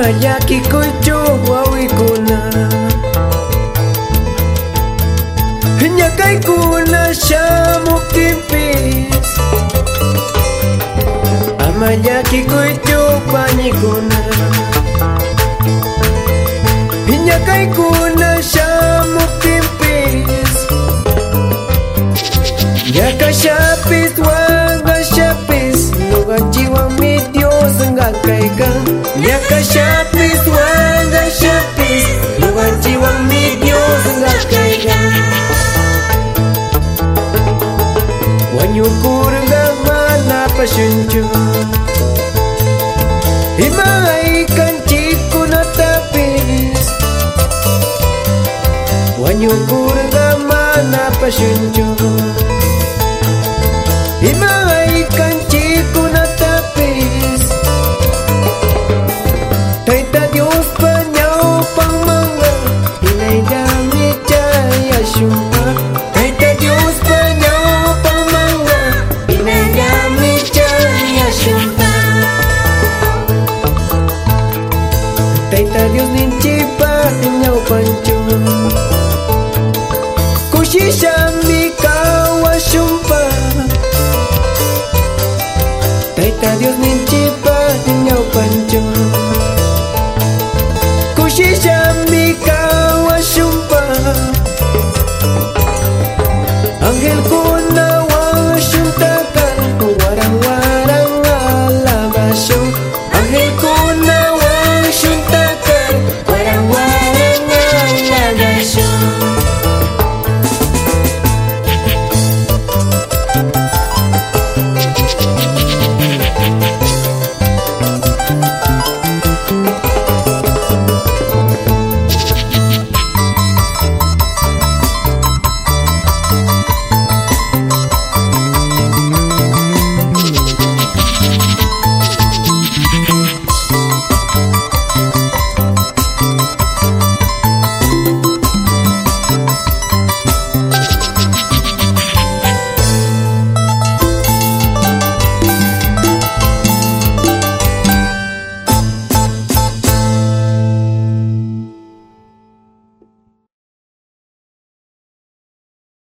Mayaki koicho wawikuna Ñakaykuna shamukinpis Amayaki koicho pañikuna Ñakaykuna shamukinpis Ñakashapis wawikuna Panyukurang mana pasyuncu Himay kanchiku na tapis Wanyukurang mana pasyuncu open